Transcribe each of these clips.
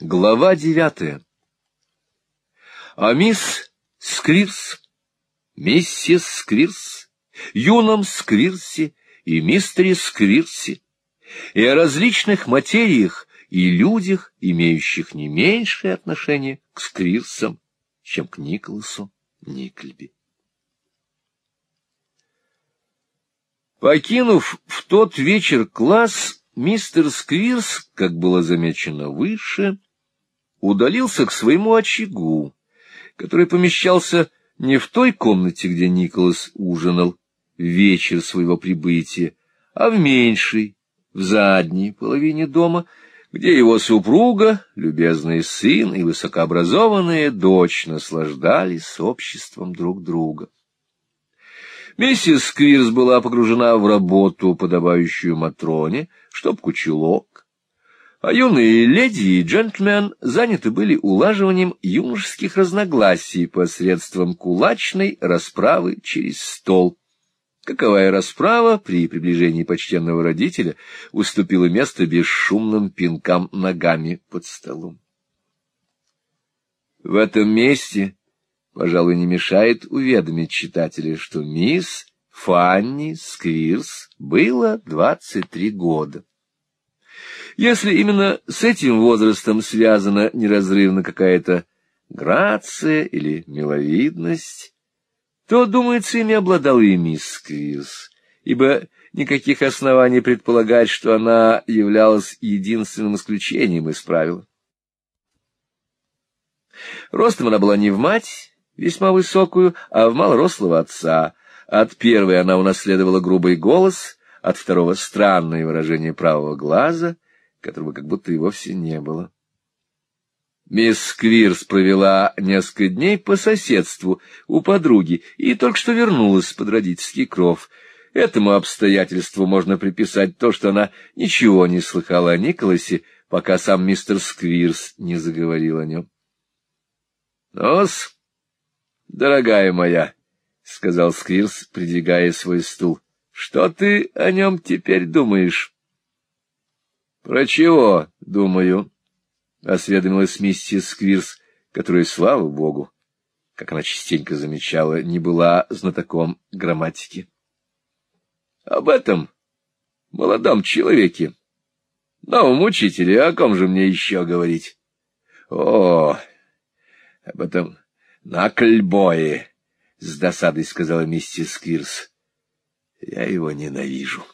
Глава девятая. А мисс Сквирс, миссис Сквирс, юном Сквирсе и мистере Сквирсе, и о различных материях и людях, имеющих не меньшее отношение к Сквирсам, чем к Николасу Никльби. Покинув в тот вечер класс, мистер Сквирс, как было замечено выше, удалился к своему очагу, который помещался не в той комнате, где Николас ужинал вечер своего прибытия, а в меньшей, в задней половине дома, где его супруга, любезный сын и высокообразованная дочь наслаждались обществом друг друга. Миссис Сквирс была погружена в работу, подобающую Матроне, штопку чулок, а юные леди и джентльмен заняты были улаживанием юношеских разногласий посредством кулачной расправы через стол. Каковая расправа при приближении почтенного родителя уступила место бесшумным пинкам ногами под столом. В этом месте, пожалуй, не мешает уведомить читателя, что мисс Фанни Сквирс было двадцать три года. Если именно с этим возрастом связана неразрывно какая-то грация или миловидность, то, думается, ими обладал и мисс Сквирс, ибо никаких оснований предполагать, что она являлась единственным исключением из правила. Ростом она была не в мать, весьма высокую, а в малорослого отца. От первой она унаследовала грубый голос, от второго — странное выражение правого глаза — которого как будто и вовсе не было. Мисс Квирс провела несколько дней по соседству у подруги и только что вернулась под родительский кров. Этому обстоятельству можно приписать то, что она ничего не слыхала о Николасе, пока сам мистер Сквирс не заговорил о нем. — Нос, дорогая моя, — сказал Сквирс, придвигая свой стул, — что ты о нем теперь думаешь? — Про чего, думаю? — осведомилась миссис Сквирс, которая, слава богу, как она частенько замечала, не была знатоком грамматики. — Об этом, молодом человеке, новом учителе, о ком же мне еще говорить? — О, об этом накльбое, — с досадой сказала миссис Сквирс. — Я его ненавижу.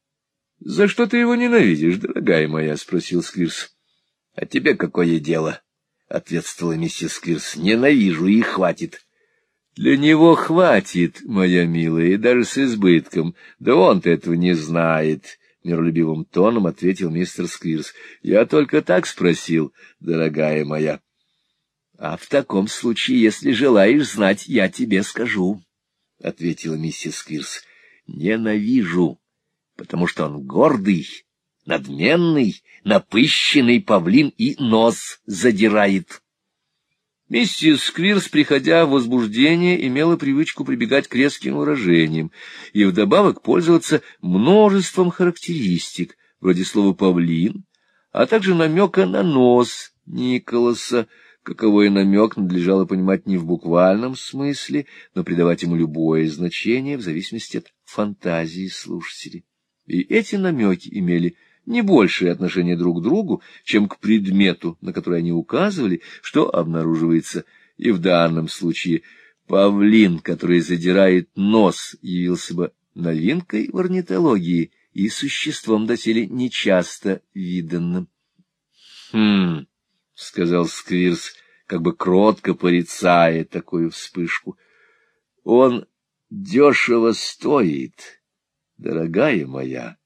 —— За что ты его ненавидишь, дорогая моя? — спросил Сквирс. — А тебе какое дело? — ответствовала миссис Сквирс. — Ненавижу, и хватит. — Для него хватит, моя милая, и даже с избытком. Да он-то этого не знает, — миролюбивым тоном ответил мистер Сквирс. — Я только так спросил, дорогая моя. — А в таком случае, если желаешь знать, я тебе скажу, — ответила миссис Сквирс. — Ненавижу потому что он гордый, надменный, напыщенный павлин и нос задирает. Миссис Сквирс, приходя в возбуждение, имела привычку прибегать к резким выражениям и вдобавок пользоваться множеством характеристик, вроде слова «павлин», а также намека на нос Николаса, каковой намек надлежало понимать не в буквальном смысле, но придавать ему любое значение в зависимости от фантазии слушателей и эти намеки имели не большее отношение друг к другу, чем к предмету, на который они указывали, что обнаруживается и в данном случае павлин, который задирает нос, явился бы новинкой в орнитологии и существом доселе нечасто виданным. — Хм, — сказал Сквирс, как бы кротко порицая такую вспышку, — он дешево стоит. — Дорогая моя,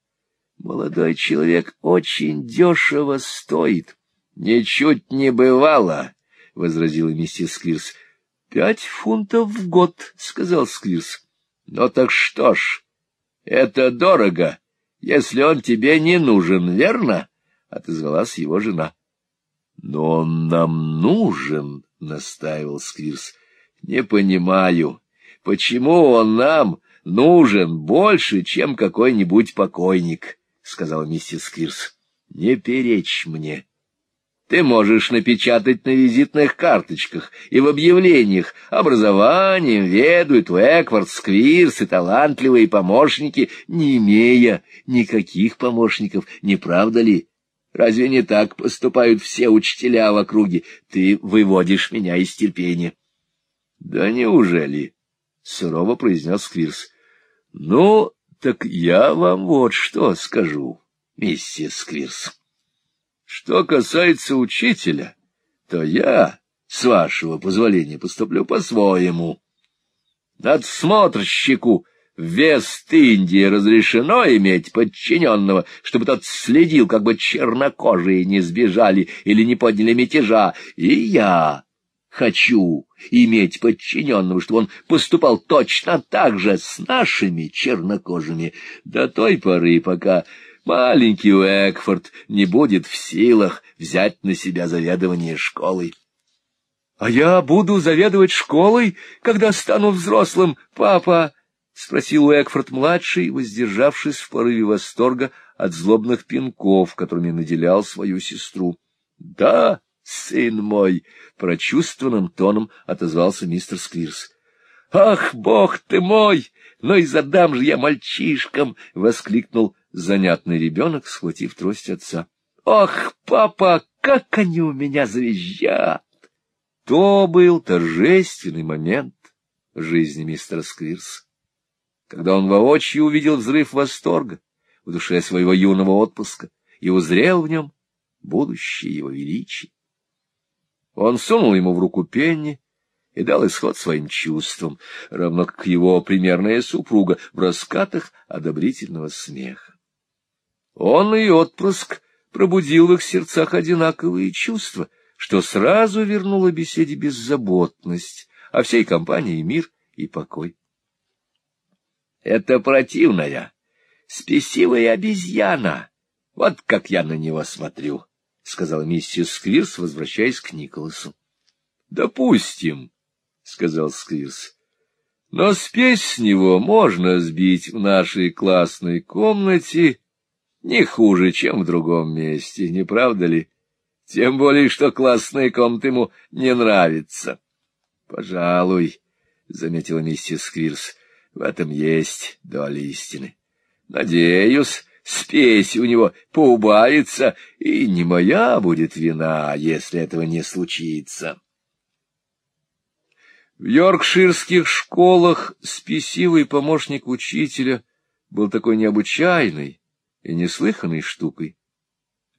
молодой человек очень дешево стоит. — Ничуть не бывало, — возразила миссис Сквирс. — Пять фунтов в год, — сказал Сквирс. — Ну так что ж, это дорого, если он тебе не нужен, верно? — отозвалась его жена. — Но он нам нужен, — настаивал Сквирс. — Не понимаю, почему он нам нужен больше, чем какой-нибудь покойник, — сказала миссис Кирс. — Не перечь мне. Ты можешь напечатать на визитных карточках и в объявлениях. Образованием ведают Уэквард, Сквирс и талантливые помощники, не имея никаких помощников, не правда ли? Разве не так поступают все учителя в округе? Ты выводишь меня из терпения. — Да неужели? — сурово произнес Сквирс. — Ну, так я вам вот что скажу, миссис Сквирс. Что касается учителя, то я, с вашего позволения, поступлю по-своему. Надсмотрщику в Вест-Индии разрешено иметь подчиненного, чтобы тот следил, как бы чернокожие не сбежали или не подняли мятежа, и я хочу иметь подчиненного, чтобы он поступал точно так же с нашими чернокожими до той поры, пока маленький Уэкфорд не будет в силах взять на себя заведование школой. — А я буду заведовать школой, когда стану взрослым, папа? — спросил Уэкфорд-младший, воздержавшись в порыве восторга от злобных пинков, которыми наделял свою сестру. — Да, сын мой, — прочувствованным тоном отозвался мистер Сквирс. — Ах, бог ты мой! Ну и задам же я мальчишкам! — воскликнул занятный ребенок, схватив трость отца. — Ох, папа, как они у меня завизжат! То был торжественный момент жизни мистера Сквирса, когда он воочию увидел взрыв восторга в душе своего юного отпуска и узрел в нем будущее его величия. Он сунул ему в руку пенни и дал исход своим чувствам, равно как его примерная супруга в раскатах одобрительного смеха. Он и отпрыск пробудил в их сердцах одинаковые чувства, что сразу вернуло беседе беззаботность, а всей компании мир и покой. — Это противная, спесивая обезьяна. Вот как я на него смотрю, — сказала миссис Сквирс, возвращаясь к Николасу. — Допустим, — сказал Сквирс. — Но спесь с него можно сбить в нашей классной комнате не хуже, чем в другом месте, не правда ли? Тем более, что классная комната ему не нравится. — Пожалуй, — заметила миссис Сквирс, — в этом есть доля истины. Надеюсь, спесь у него поубавится, и не моя будет вина, если этого не случится. В йоркширских школах спесивый помощник учителя был такой необычайный, и неслыханной штукой.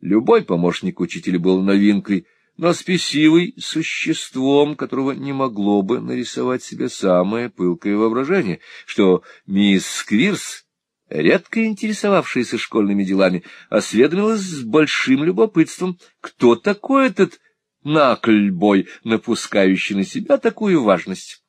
Любой помощник учителя был новинкой, но спесивый — существом, которого не могло бы нарисовать себе самое пылкое воображение, что мисс Сквирс, редко интересовавшаяся школьными делами, осведомилась с большим любопытством, кто такой этот накльбой, напускающий на себя такую важность.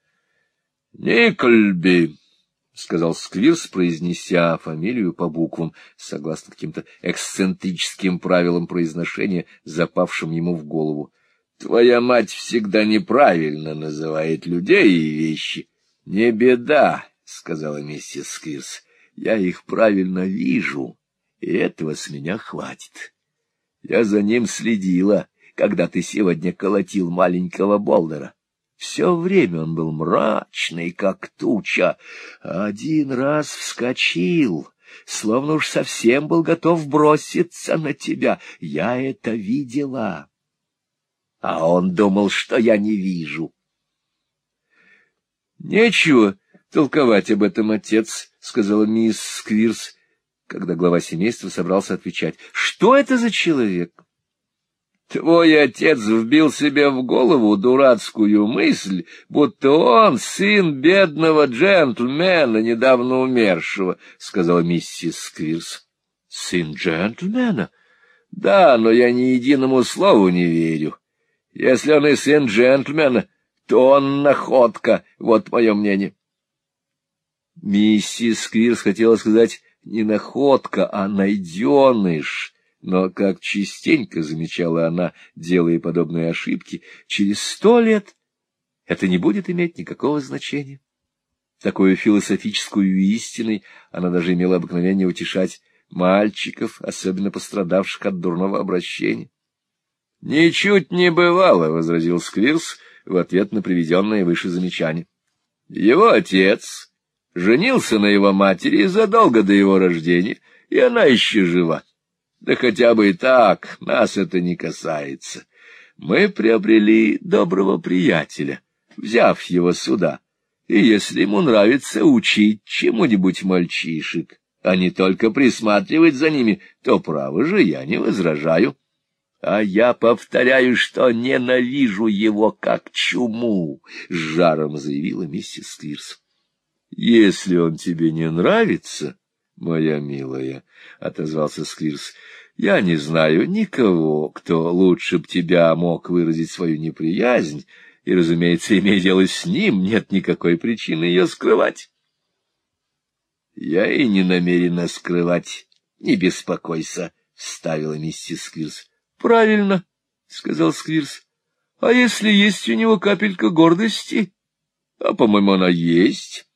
— Никольби, — сказал Сквирс, произнеся фамилию по буквам, согласно каким-то эксцентрическим правилам произношения, запавшим ему в голову. — Твоя мать всегда неправильно называет людей и вещи. — Не беда, — сказала миссис Сквирс, — я их правильно вижу, и этого с меня хватит. Я за ним следила, когда ты сегодня колотил маленького Болдера. Все время он был мрачный, как туча. Один раз вскочил, словно уж совсем был готов броситься на тебя. Я это видела. А он думал, что я не вижу. — Нечего толковать об этом, отец, — сказала мисс Сквирс, когда глава семейства собрался отвечать. — Что это за человек? — Твой отец вбил себе в голову дурацкую мысль, будто он сын бедного джентльмена, недавно умершего, — сказала миссис Сквирс. — Сын джентльмена? Да, но я ни единому слову не верю. Если он и сын джентльмена, то он находка, вот мое мнение. Миссис Сквирс хотела сказать не находка, а найденыш — но, как частенько замечала она, делая подобные ошибки, через сто лет это не будет иметь никакого значения. Такую философическую истиной она даже имела обыкновение утешать мальчиков, особенно пострадавших от дурного обращения. — Ничуть не бывало, — возразил Сквирс в ответ на приведенное выше замечание. — Его отец женился на его матери задолго до его рождения, и она еще жива. Да хотя бы и так, нас это не касается. Мы приобрели доброго приятеля, взяв его сюда, и если ему нравится учить чему-нибудь мальчишек, а не только присматривать за ними, то, право же, я не возражаю. А я повторяю, что ненавижу его как чуму, — с жаром заявила миссис Стирс. — Если он тебе не нравится, моя милая, — отозвался Сквирс, — я не знаю никого, кто лучше б тебя мог выразить свою неприязнь, и, разумеется, имея дело с ним, нет никакой причины ее скрывать. — Я и не намерена скрывать, не беспокойся, — вставила миссис Сквирс. — Правильно, — сказал Сквирс. — А если есть у него капелька гордости, а, по-моему, она есть,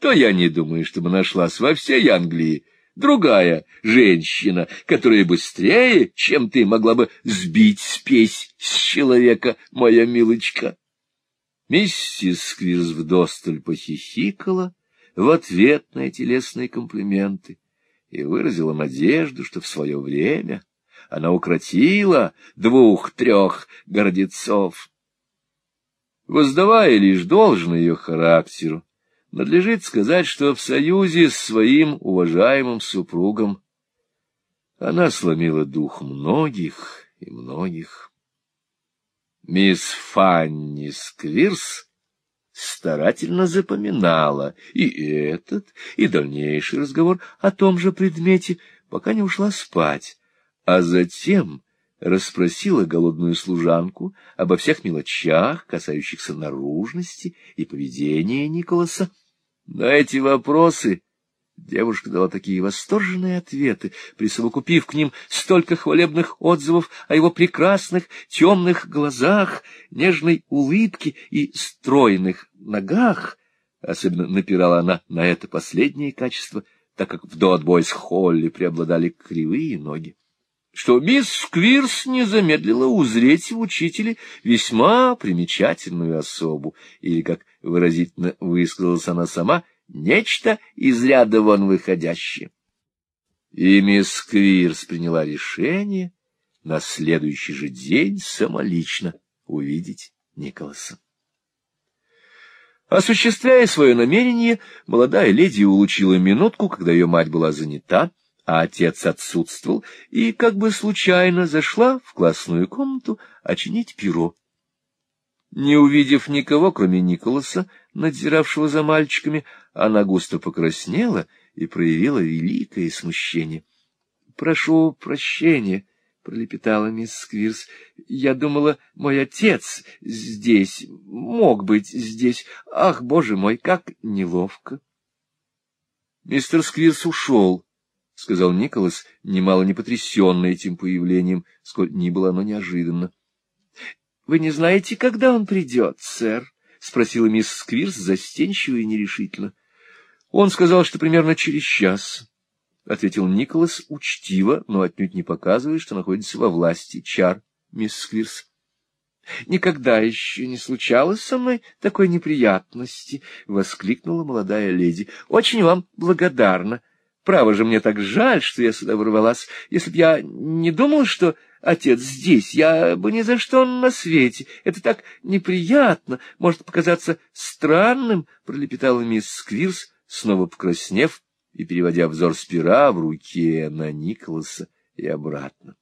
то я не думаю, чтобы нашлась во всей Англии другая женщина, которая быстрее, чем ты, могла бы сбить спесь с человека, моя милочка. Миссис Сквирс вдосталь похихикала в ответ на эти лестные комплименты и выразила надежду, что в свое время она укротила двух-трех гордецов. Воздавая лишь должное ее характеру, надлежит сказать, что в союзе с своим уважаемым супругом она сломила дух многих и многих. Мисс Фанни Сквирс старательно запоминала и этот, и дальнейший разговор о том же предмете, пока не ушла спать а затем расспросила голодную служанку обо всех мелочах, касающихся наружности и поведения Николаса. На эти вопросы девушка дала такие восторженные ответы, присовокупив к ним столько хвалебных отзывов о его прекрасных темных глазах, нежной улыбке и стройных ногах. Особенно напирала она на это последнее качество, так как в Доатбойс-Холле преобладали кривые ноги что мисс Сквирс не замедлила узреть в учителе весьма примечательную особу, или, как выразительно высказалась она сама, нечто из ряда вон выходящее. И мисс Сквирс приняла решение на следующий же день самолично увидеть Николаса. Осуществляя свое намерение, молодая леди улучила минутку, когда ее мать была занята, а отец отсутствовал, и как бы случайно зашла в классную комнату очинить перо. Не увидев никого, кроме Николаса, надзиравшего за мальчиками, она густо покраснела и проявила великое смущение. — Прошу прощения, — пролепетала мисс Сквирс. — Я думала, мой отец здесь, мог быть здесь. Ах, боже мой, как неловко! Мистер Сквирс ушел. — сказал Николас, немало не потрясенный этим появлением, сколь ни было оно неожиданно. — Вы не знаете, когда он придет, сэр? — спросила мисс Сквирс застенчиво и нерешительно. — Он сказал, что примерно через час, — ответил Николас учтиво, но отнюдь не показывая, что находится во власти чар мисс Сквирс. — Никогда еще не случалось со мной такой неприятности, — воскликнула молодая леди. — Очень вам благодарна. — Право же, мне так жаль, что я сюда ворвалась. Если б я не думал, что отец здесь, я бы ни за что на свете. Это так неприятно, может показаться странным, — пролепетала мисс Сквирс, снова покраснев и переводя взор с пера в руке на Николаса и обратно.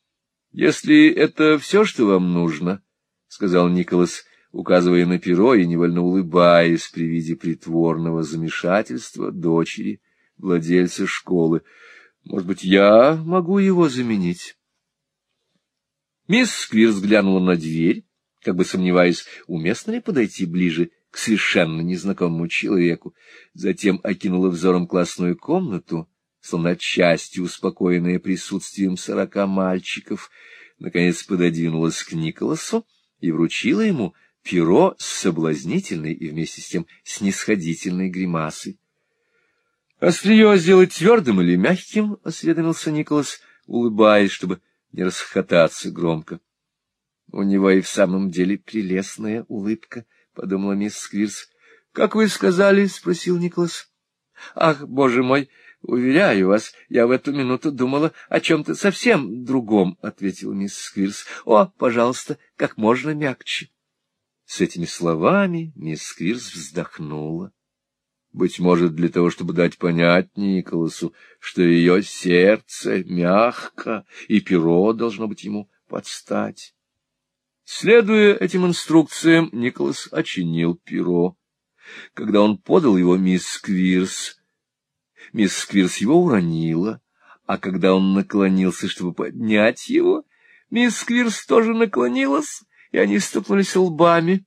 — Если это все, что вам нужно, — сказал Николас, указывая на перо и невольно улыбаясь при виде притворного замешательства дочери, — владельца школы. Может быть, я могу его заменить? Мисс Сквирс глянула на дверь, как бы сомневаясь, уместно ли подойти ближе к совершенно незнакомому человеку. Затем окинула взором классную комнату, словно отчасти успокоенная присутствием сорока мальчиков, наконец пододвинулась к Николасу и вручила ему перо с соблазнительной и вместе с тем снисходительной гримасой. — Острие сделать твердым или мягким? — осведомился Николас, улыбаясь, чтобы не расхотаться громко. — У него и в самом деле прелестная улыбка, — подумала мисс Сквирс. — Как вы сказали? — спросил Николас. — Ах, боже мой! Уверяю вас, я в эту минуту думала о чем-то совсем другом, — ответила мисс Сквирс. — О, пожалуйста, как можно мягче. С этими словами мисс Сквирс вздохнула. Быть может, для того, чтобы дать понять Николасу, что ее сердце мягко, и перо должно быть ему подстать. Следуя этим инструкциям, Николас очинил перо. Когда он подал его мисс Сквирс, мисс Сквирс его уронила, а когда он наклонился, чтобы поднять его, мисс Сквирс тоже наклонилась, и они стукнулись лбами.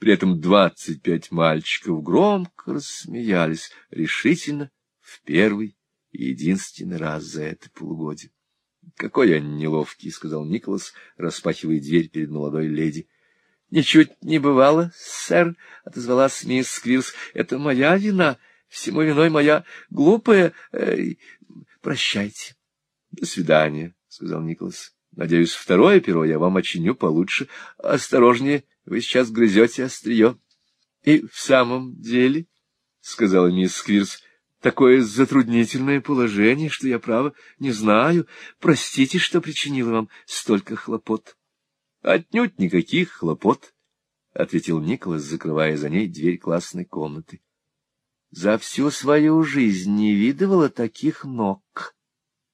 При этом двадцать пять мальчиков громко рассмеялись, решительно, в первый и единственный раз за это полугодие. — Какой я неловкий, — сказал Николас, распахивая дверь перед молодой леди. — Ничуть не бывало, сэр, — отозвалась мисс Сквирс. — Это моя вина, всему виной моя глупая... Э, прощайте. — До свидания, — сказал Николас. — Надеюсь, второе перо я вам очиню получше. Осторожнее, вы сейчас грызете острие. — И в самом деле, — сказала мисс Сквирс, — такое затруднительное положение, что я, право, не знаю. Простите, что причинила вам столько хлопот. — Отнюдь никаких хлопот, — ответил Николас, закрывая за ней дверь классной комнаты. За всю свою жизнь не видывала таких ног.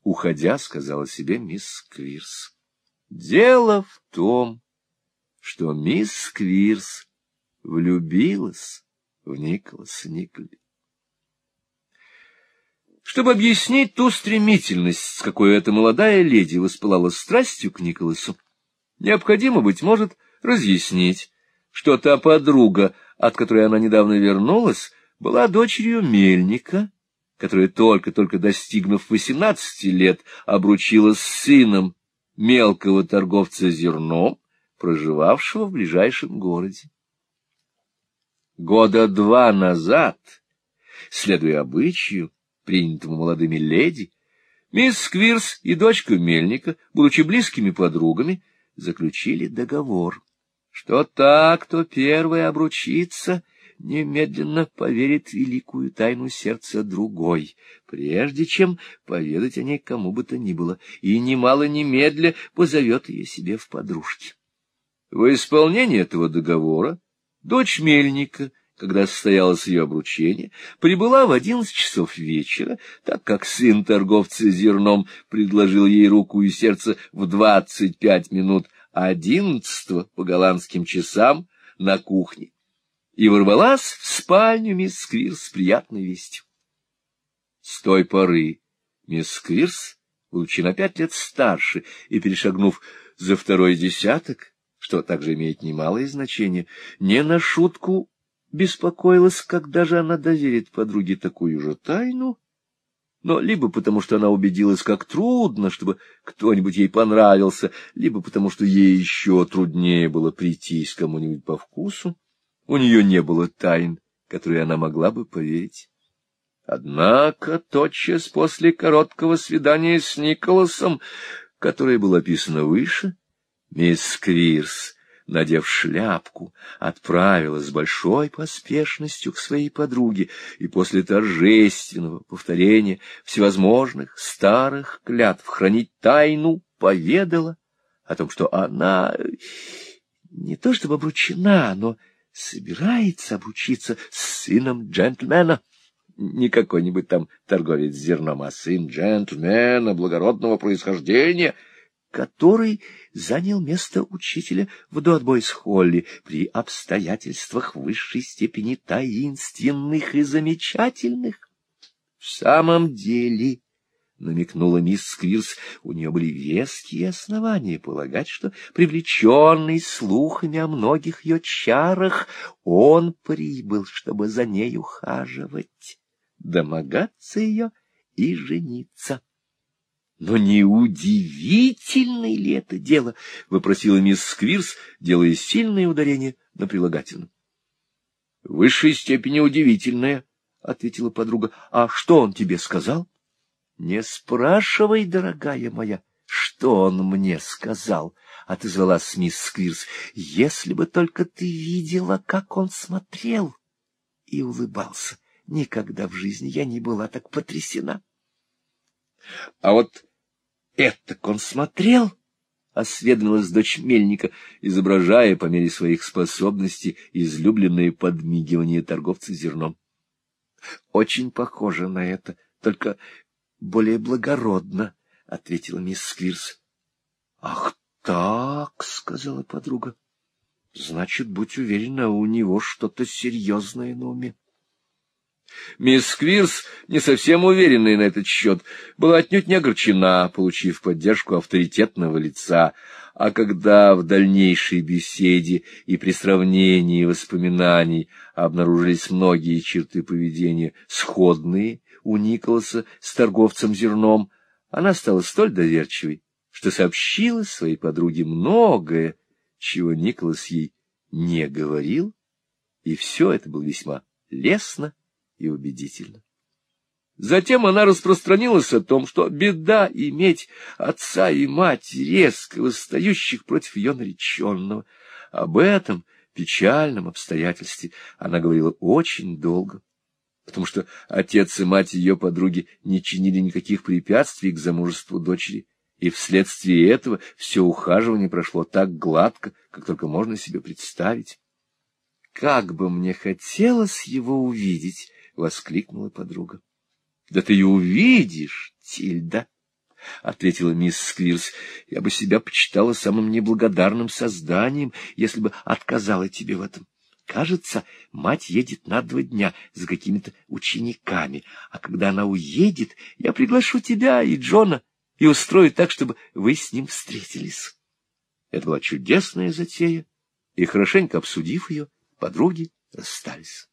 Уходя, сказала себе мисс Квирс. Дело в том, что мисс Квирс влюбилась в Николаса Николи. Чтобы объяснить ту стремительность, с какой эта молодая леди воспылала страстью к Николасу, необходимо, быть может, разъяснить, что та подруга, от которой она недавно вернулась, была дочерью мельника, которая, только-только достигнув восемнадцати лет, обручилась с сыном мелкого торговца зерном, проживавшего в ближайшем городе. Года два назад, следуя обычаю, принятому молодыми леди, мисс Сквирс и дочка Мельника, будучи близкими подругами, заключили договор, что так, кто первый обручится, немедленно поверит великую тайну сердца другой, прежде чем поведать о ней кому бы то ни было, и немало немедля позовет ее себе в подружки. В исполнение этого договора дочь Мельника, когда состоялось ее обручение, прибыла в одиннадцать часов вечера, так как сын торговца зерном предложил ей руку и сердце в двадцать пять минут одиннадцатого по голландским часам на кухне, и ворвалась в спальню мисс Сквирс с приятной вестью. С той поры мисс Сквирс, будучи на пять лет старше и перешагнув за второй десяток, что также имеет немалое значение, не на шутку беспокоилась, когда же она доверит подруге такую же тайну, но либо потому, что она убедилась, как трудно, чтобы кто-нибудь ей понравился, либо потому, что ей еще труднее было прийтись кому-нибудь по вкусу, у нее не было тайн, которые она могла бы поверить. Однако тотчас после короткого свидания с Николасом, которое было описано выше, Мисс Квирс, надев шляпку, отправилась с большой поспешностью к своей подруге и после торжественного повторения всевозможных старых клятв хранить тайну поведала о том, что она не то чтобы обручена, но собирается обручиться с сыном джентльмена. Не какой-нибудь там торговец зерном, а сын джентльмена благородного происхождения — который занял место учителя в Дуатбойс-Холле при обстоятельствах высшей степени таинственных и замечательных. — В самом деле, — намекнула мисс Сквирс, — у нее были веские основания полагать, что, привлеченный слухами о многих ее чарах, он прибыл, чтобы за ней ухаживать, домогаться ее и жениться. Но не удивительное ли это дело? — вопросила мисс Сквирс, делая сильное ударение на прилагательном. — В высшей степени удивительное, — ответила подруга. — А что он тебе сказал? — Не спрашивай, дорогая моя, что он мне сказал, — отозвалась мисс Сквирс. — Если бы только ты видела, как он смотрел и улыбался. Никогда в жизни я не была так потрясена. — А вот это он смотрел? — осведомилась дочь мельника, изображая по мере своих способностей излюбленные подмигивания торговца зерном. — Очень похоже на это, только более благородно, — ответила мисс Сквирс. — Ах так, — сказала подруга. — Значит, будь уверена, у него что-то серьезное на уме. Мисс Сквирс, не совсем уверенная на этот счет, была отнюдь не огорчена, получив поддержку авторитетного лица, а когда в дальнейшей беседе и при сравнении воспоминаний обнаружились многие черты поведения, сходные у Николаса с торговцем зерном, она стала столь доверчивой, что сообщила своей подруге многое, чего Николас ей не говорил, и все это было весьма лестно и убедительно. Затем она распространилась о том, что беда иметь отца и мать, резко восстающих против ее нареченного. Об этом печальном обстоятельстве она говорила очень долго, потому что отец и мать ее подруги не чинили никаких препятствий к замужеству дочери, и вследствие этого все ухаживание прошло так гладко, как только можно себе представить. Как бы мне хотелось его увидеть! — воскликнула подруга. — Да ты и увидишь, Тильда, — ответила мисс Сквирс. — Я бы себя почитала самым неблагодарным созданием, если бы отказала тебе в этом. Кажется, мать едет на два дня за какими-то учениками, а когда она уедет, я приглашу тебя и Джона и устрою так, чтобы вы с ним встретились. Это была чудесная затея, и, хорошенько обсудив ее, подруги расстались.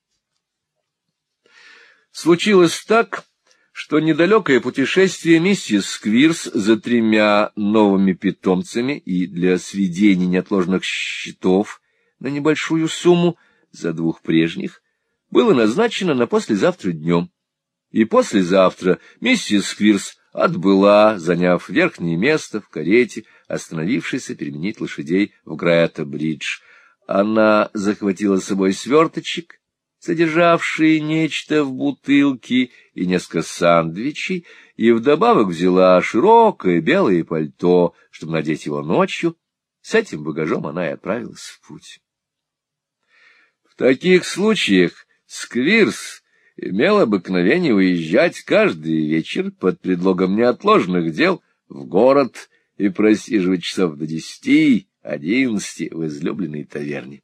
Случилось так, что недалекое путешествие миссис Сквирс за тремя новыми питомцами и для сведения неотложных счетов на небольшую сумму за двух прежних было назначено на послезавтра днем. И послезавтра миссис Сквирс отбыла, заняв верхнее место в карете, остановившейся переменить лошадей в Грета-Бридж. Она захватила с собой сверточек — содержавшие нечто в бутылке и несколько сандвичей, и вдобавок взяла широкое белое пальто, чтобы надеть его ночью. С этим багажом она и отправилась в путь. В таких случаях Сквирс имел обыкновение уезжать каждый вечер под предлогом неотложных дел в город и просиживать часов до десяти, одиннадцати в излюбленной таверне.